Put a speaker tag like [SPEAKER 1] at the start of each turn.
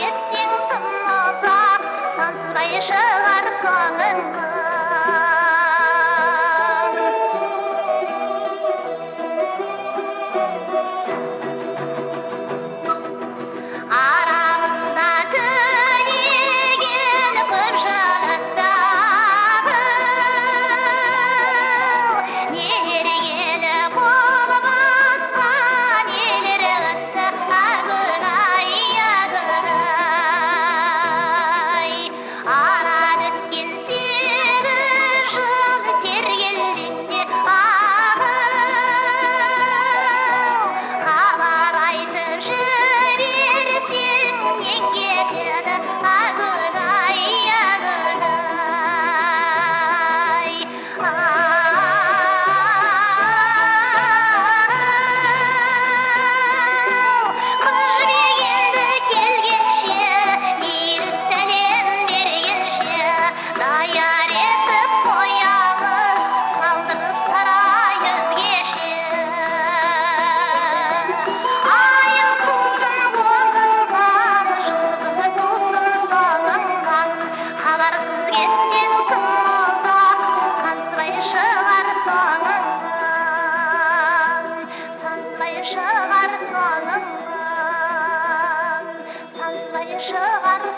[SPEAKER 1] кетсең тым ұзақ сансызбай шығар соңыңнан кетсең тым сансырай шығар соңыңнан сансырай шығар соңыңнан сансырай шығар